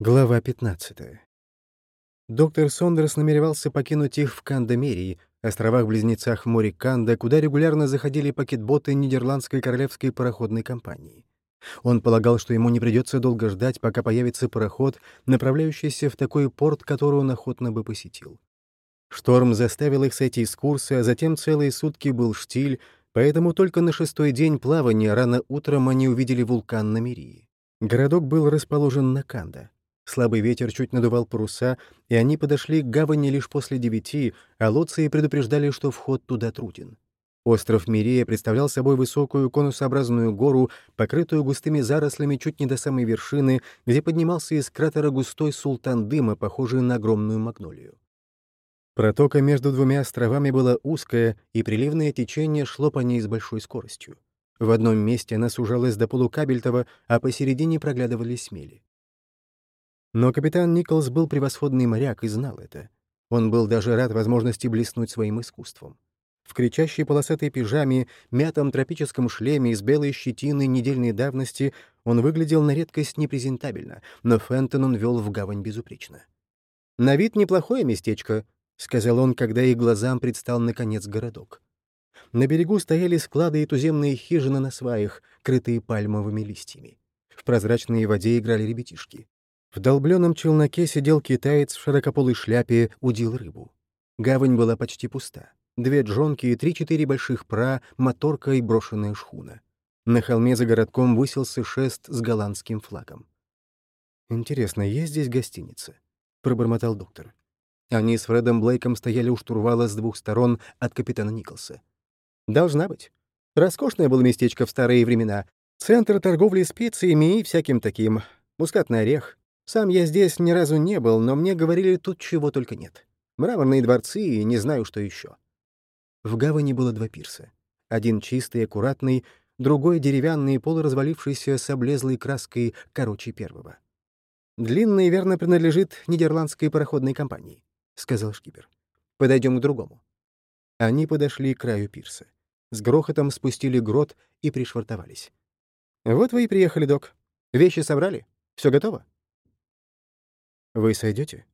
Глава 15. Доктор Сондерс намеревался покинуть их в Кандамерии, островах-близнецах в море Канда, куда регулярно заходили пакетботы Нидерландской королевской пароходной компании. Он полагал, что ему не придется долго ждать, пока появится пароход, направляющийся в такой порт, который он охотно бы посетил. Шторм заставил их сойти с курса, а затем целые сутки был штиль, поэтому только на шестой день плавания рано утром они увидели вулкан на Мирии. Городок был расположен на Канда. Слабый ветер чуть надувал паруса, и они подошли к гавани лишь после девяти, а лоции предупреждали, что вход туда труден. Остров Мирия представлял собой высокую конусообразную гору, покрытую густыми зарослями чуть не до самой вершины, где поднимался из кратера густой султан дыма, похожий на огромную магнолию. Протока между двумя островами была узкая, и приливное течение шло по ней с большой скоростью. В одном месте она сужалась до полукабельтова, а посередине проглядывались мели. Но капитан Николс был превосходный моряк и знал это. Он был даже рад возможности блеснуть своим искусством. В кричащей полосатой пижаме, мятом тропическом шлеме из белой щетины недельной давности он выглядел на редкость непрезентабельно, но Фентон он вел в гавань безупречно. «На вид неплохое местечко», — сказал он, когда их глазам предстал, наконец, городок. На берегу стояли склады и туземные хижины на сваях, крытые пальмовыми листьями. В прозрачной воде играли ребятишки. В долбленном челноке сидел китаец в широкополой шляпе, удил рыбу. Гавань была почти пуста. Две джонки и три-четыре больших пра, моторка и брошенная шхуна. На холме за городком высился шест с голландским флагом. «Интересно, есть здесь гостиница?» — пробормотал доктор. Они с Фредом Блейком стояли у штурвала с двух сторон от капитана Николса. «Должна быть. Роскошное было местечко в старые времена. Центр торговли специями и всяким таким. Мускатный орех, сам я здесь ни разу не был, но мне говорили, тут чего только нет. Мраморные дворцы и не знаю, что еще. В гавани было два пирса. Один чистый, аккуратный, другой деревянный, полуразвалившийся с облезлой краской короче первого. «Длинный, верно, принадлежит нидерландской пароходной компании», — сказал шкипер. «Подойдем к другому». Они подошли к краю пирса. С грохотом спустили грот и пришвартовались. «Вот вы и приехали, док. Вещи собрали? Все готово?» Вы сойдете?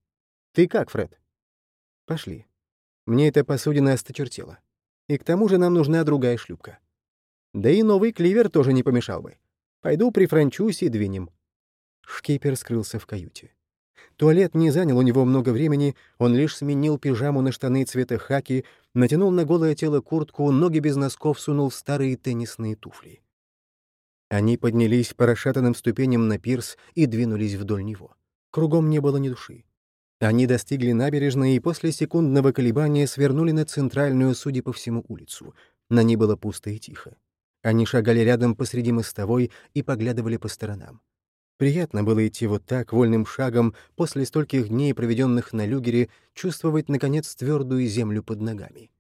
Ты как, Фред? Пошли. Мне эта посудина осточертела. И к тому же нам нужна другая шлюпка. Да и новый кливер тоже не помешал бы. Пойду прифранчусь и двинем. Шкипер скрылся в каюте. Туалет не занял у него много времени, он лишь сменил пижаму на штаны цвета хаки, натянул на голое тело куртку, ноги без носков сунул в старые теннисные туфли. Они поднялись по расшатанным ступеням на пирс и двинулись вдоль него. Кругом не было ни души. Они достигли набережной и после секундного колебания свернули на центральную, судя по всему, улицу. На ней было пусто и тихо. Они шагали рядом посреди мостовой и поглядывали по сторонам. Приятно было идти вот так, вольным шагом, после стольких дней, проведенных на люгере, чувствовать, наконец, твердую землю под ногами.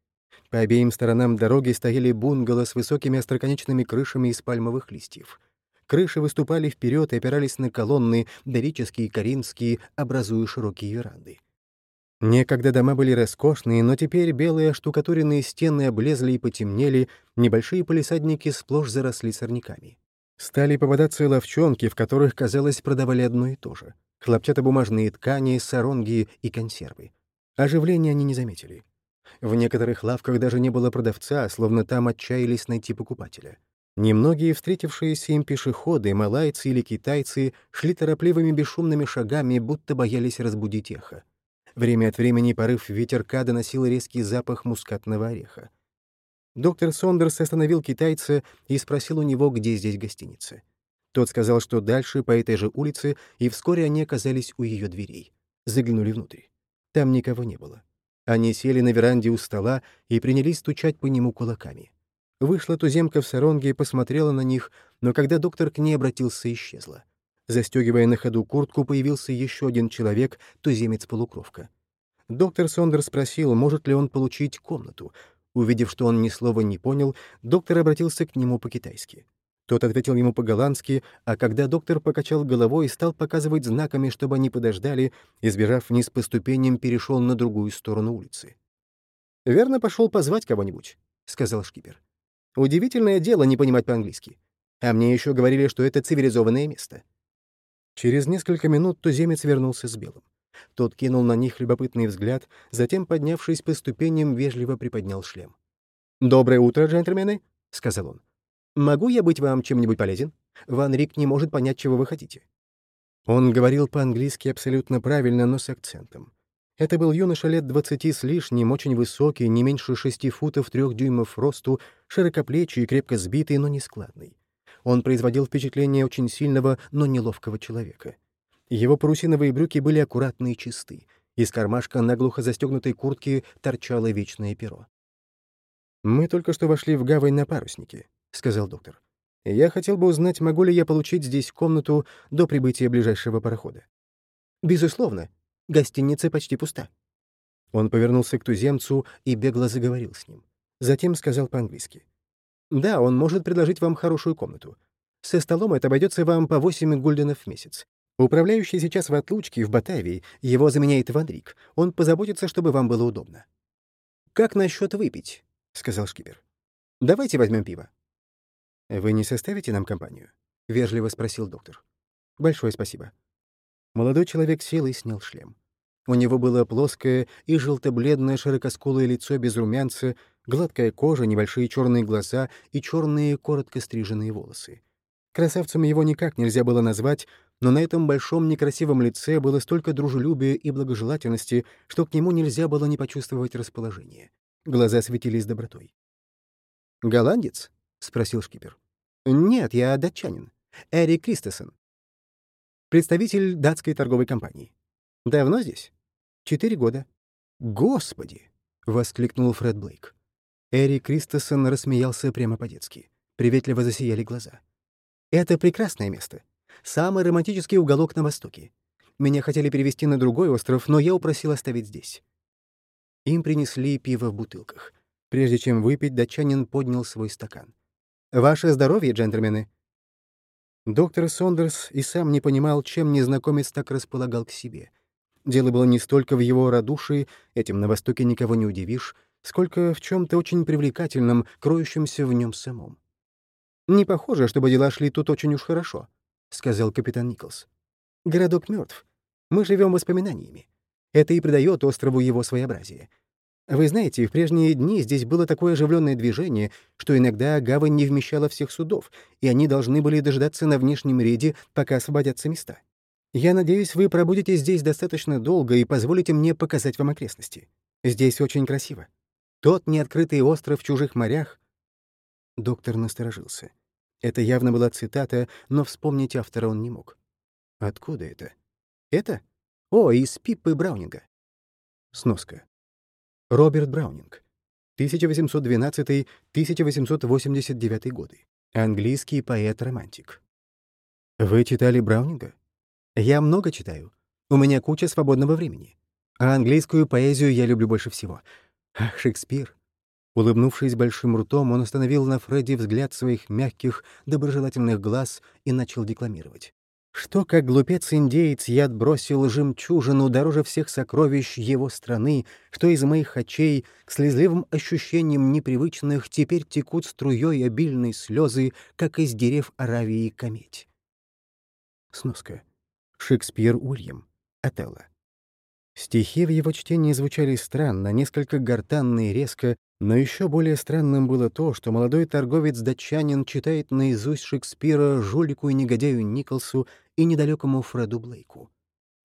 По обеим сторонам дороги стояли бунгало с высокими остроконечными крышами из пальмовых листьев. Крыши выступали вперед и опирались на колонны, дорические и коринфские, образуя широкие веранды. Некогда дома были роскошные, но теперь белые штукатуренные стены облезли и потемнели, небольшие полисадники сплошь заросли сорняками. Стали попадаться ловчонки, в которых, казалось, продавали одно и то же — хлопчатобумажные ткани, саронги и консервы. Оживления они не заметили. В некоторых лавках даже не было продавца, словно там отчаялись найти покупателя. Немногие встретившиеся им пешеходы, малайцы или китайцы, шли торопливыми бесшумными шагами, будто боялись разбудить эхо. Время от времени порыв ветерка доносил резкий запах мускатного ореха. Доктор Сондерс остановил китайца и спросил у него, где здесь гостиница. Тот сказал, что дальше, по этой же улице, и вскоре они оказались у ее дверей. Заглянули внутрь. Там никого не было. Они сели на веранде у стола и принялись стучать по нему кулаками. Вышла туземка в саронге и посмотрела на них, но когда доктор к ней обратился, исчезла. Застегивая на ходу куртку, появился еще один человек, туземец-полукровка. Доктор Сондер спросил, может ли он получить комнату. Увидев, что он ни слова не понял, доктор обратился к нему по-китайски. Тот ответил ему по-голландски, а когда доктор покачал головой и стал показывать знаками, чтобы они подождали, избежав вниз по ступеням, перешел на другую сторону улицы. «Верно, пошел позвать кого-нибудь», — сказал шкипер. Удивительное дело не понимать по-английски. А мне еще говорили, что это цивилизованное место. Через несколько минут туземец вернулся с белым. Тот кинул на них любопытный взгляд, затем, поднявшись по ступеням, вежливо приподнял шлем. «Доброе утро, джентльмены», — сказал он. «Могу я быть вам чем-нибудь полезен? Ван Рик не может понять, чего вы хотите». Он говорил по-английски абсолютно правильно, но с акцентом. Это был юноша лет двадцати с лишним, очень высокий, не меньше шести футов трех дюймов росту, широкоплечий крепко сбитый, но не складный. Он производил впечатление очень сильного, но неловкого человека. Его парусиновые брюки были аккуратны и чисты. Из кармашка наглухо застегнутой куртки торчало вечное перо. «Мы только что вошли в гавань на паруснике», — сказал доктор. «Я хотел бы узнать, могу ли я получить здесь комнату до прибытия ближайшего парохода». «Безусловно», Гостиница почти пуста». Он повернулся к туземцу и бегло заговорил с ним. Затем сказал по-английски. «Да, он может предложить вам хорошую комнату. Со столом это обойдется вам по 8 гульденов в месяц. Управляющий сейчас в отлучке в Батавии, его заменяет Ванрик. Он позаботится, чтобы вам было удобно». «Как насчет выпить?» — сказал шкипер. «Давайте возьмем пиво». «Вы не составите нам компанию?» — вежливо спросил доктор. «Большое спасибо». Молодой человек сел и снял шлем. У него было плоское и желто-бледное широкоскулое лицо без румянца, гладкая кожа, небольшие черные глаза и черные коротко стриженные волосы. Красавцем его никак нельзя было назвать, но на этом большом некрасивом лице было столько дружелюбия и благожелательности, что к нему нельзя было не почувствовать расположение. Глаза светились добротой. «Голландец?» — спросил шкипер. «Нет, я датчанин. Эри Кристесон представитель датской торговой компании. Давно здесь? Четыре года. Господи! — воскликнул Фред Блейк. Эри Кристосон рассмеялся прямо по-детски. Приветливо засияли глаза. «Это прекрасное место. Самый романтический уголок на Востоке. Меня хотели перевести на другой остров, но я упросил оставить здесь». Им принесли пиво в бутылках. Прежде чем выпить, датчанин поднял свой стакан. «Ваше здоровье, джентльмены!» Доктор Сондерс и сам не понимал, чем незнакомец так располагал к себе. Дело было не столько в его радушии, этим на Востоке никого не удивишь, сколько в чем то очень привлекательном, кроющемся в нем самом. «Не похоже, чтобы дела шли тут очень уж хорошо», — сказал капитан Николс. «Городок мертв. Мы живем воспоминаниями. Это и придает острову его своеобразие. Вы знаете, в прежние дни здесь было такое оживленное движение, что иногда гавань не вмещала всех судов, и они должны были дождаться на внешнем рейде, пока освободятся места. Я надеюсь, вы пробудете здесь достаточно долго и позволите мне показать вам окрестности. Здесь очень красиво. Тот неоткрытый остров в чужих морях. Доктор насторожился. Это явно была цитата, но вспомнить автора он не мог. Откуда это? Это? О, из Пиппы Браунинга. Сноска. Роберт Браунинг. 1812-1889 годы. Английский поэт-романтик. Вы читали Браунинга? Я много читаю. У меня куча свободного времени. А английскую поэзию я люблю больше всего. Ах, Шекспир. Улыбнувшись большим ртом, он остановил на Фредди взгляд своих мягких, доброжелательных глаз и начал декламировать что, как глупец-индеец, я отбросил жемчужину дороже всех сокровищ его страны, что из моих очей к слезливым ощущениям непривычных теперь текут струей обильные слезы, как из дерев Аравии кометь. Сноска. Шекспир Ульям. Отелло. Стихи в его чтении звучали странно, несколько гортанно и резко, но еще более странным было то, что молодой торговец-датчанин читает наизусть Шекспира жулику и негодяю Николсу и недалекому Фреду Блейку.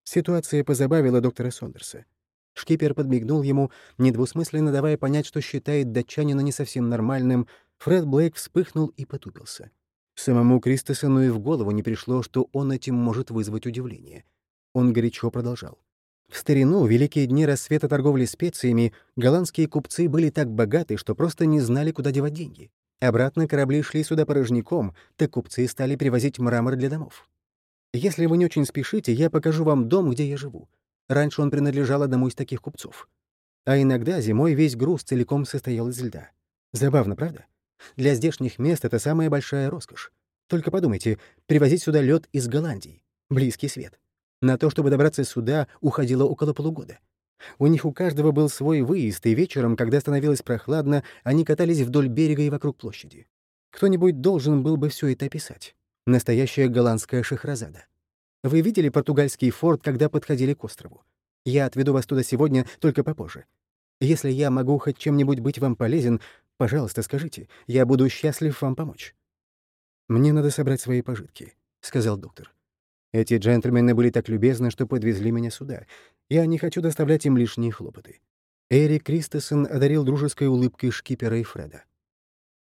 Ситуация позабавила доктора Сондерса. Шкипер подмигнул ему, недвусмысленно давая понять, что считает датчанина не совсем нормальным. Фред Блейк вспыхнул и потупился. Самому Кристосону и в голову не пришло, что он этим может вызвать удивление. Он горячо продолжал. В старину, в великие дни рассвета торговли специями, голландские купцы были так богаты, что просто не знали, куда девать деньги. Обратно корабли шли сюда порожняком, так купцы стали привозить мрамор для домов. Если вы не очень спешите, я покажу вам дом, где я живу. Раньше он принадлежал одному из таких купцов. А иногда зимой весь груз целиком состоял из льда. Забавно, правда? Для здешних мест это самая большая роскошь. Только подумайте, привозить сюда лед из Голландии. Близкий свет. На то, чтобы добраться сюда, уходило около полугода. У них у каждого был свой выезд, и вечером, когда становилось прохладно, они катались вдоль берега и вокруг площади. Кто-нибудь должен был бы все это описать. Настоящая голландская шахразада. Вы видели португальский форт, когда подходили к острову? Я отведу вас туда сегодня, только попозже. Если я могу хоть чем-нибудь быть вам полезен, пожалуйста, скажите. Я буду счастлив вам помочь». «Мне надо собрать свои пожитки», — сказал доктор. «Эти джентльмены были так любезны, что подвезли меня сюда. Я не хочу доставлять им лишние хлопоты». Эрик Кристесон одарил дружеской улыбкой шкипера и Фреда.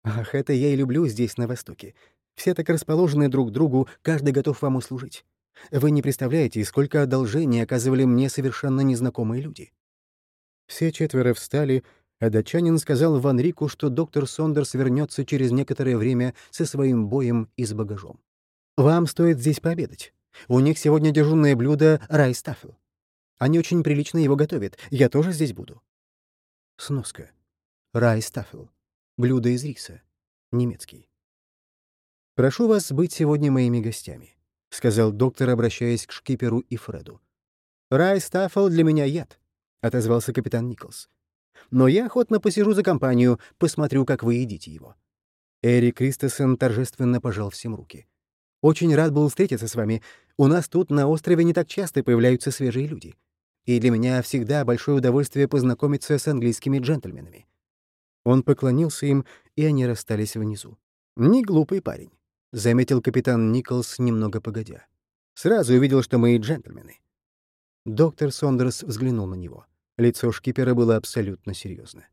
«Ах, это я и люблю здесь, на Востоке. Все так расположены друг к другу, каждый готов вам услужить. Вы не представляете, сколько одолжений оказывали мне совершенно незнакомые люди». Все четверо встали, а датчанин сказал Ван Рику, что доктор Сондерс вернется через некоторое время со своим боем и с багажом. «Вам стоит здесь пообедать. У них сегодня дежурное блюдо — райстафел. Они очень прилично его готовят. Я тоже здесь буду». Сноска. Райстафел. Блюдо из риса. Немецкий. «Прошу вас быть сегодня моими гостями», — сказал доктор, обращаясь к шкиперу и Фреду. «Райстафел для меня яд», — отозвался капитан Николс. «Но я охотно посижу за компанию, посмотрю, как вы едите его». Эрик Кристесон торжественно пожал всем руки. «Очень рад был встретиться с вами. У нас тут на острове не так часто появляются свежие люди. И для меня всегда большое удовольствие познакомиться с английскими джентльменами». Он поклонился им, и они расстались внизу. Не глупый парень. — заметил капитан Николс немного погодя. «Сразу увидел, что мы джентльмены». Доктор Сондерс взглянул на него. Лицо шкипера было абсолютно серьезно.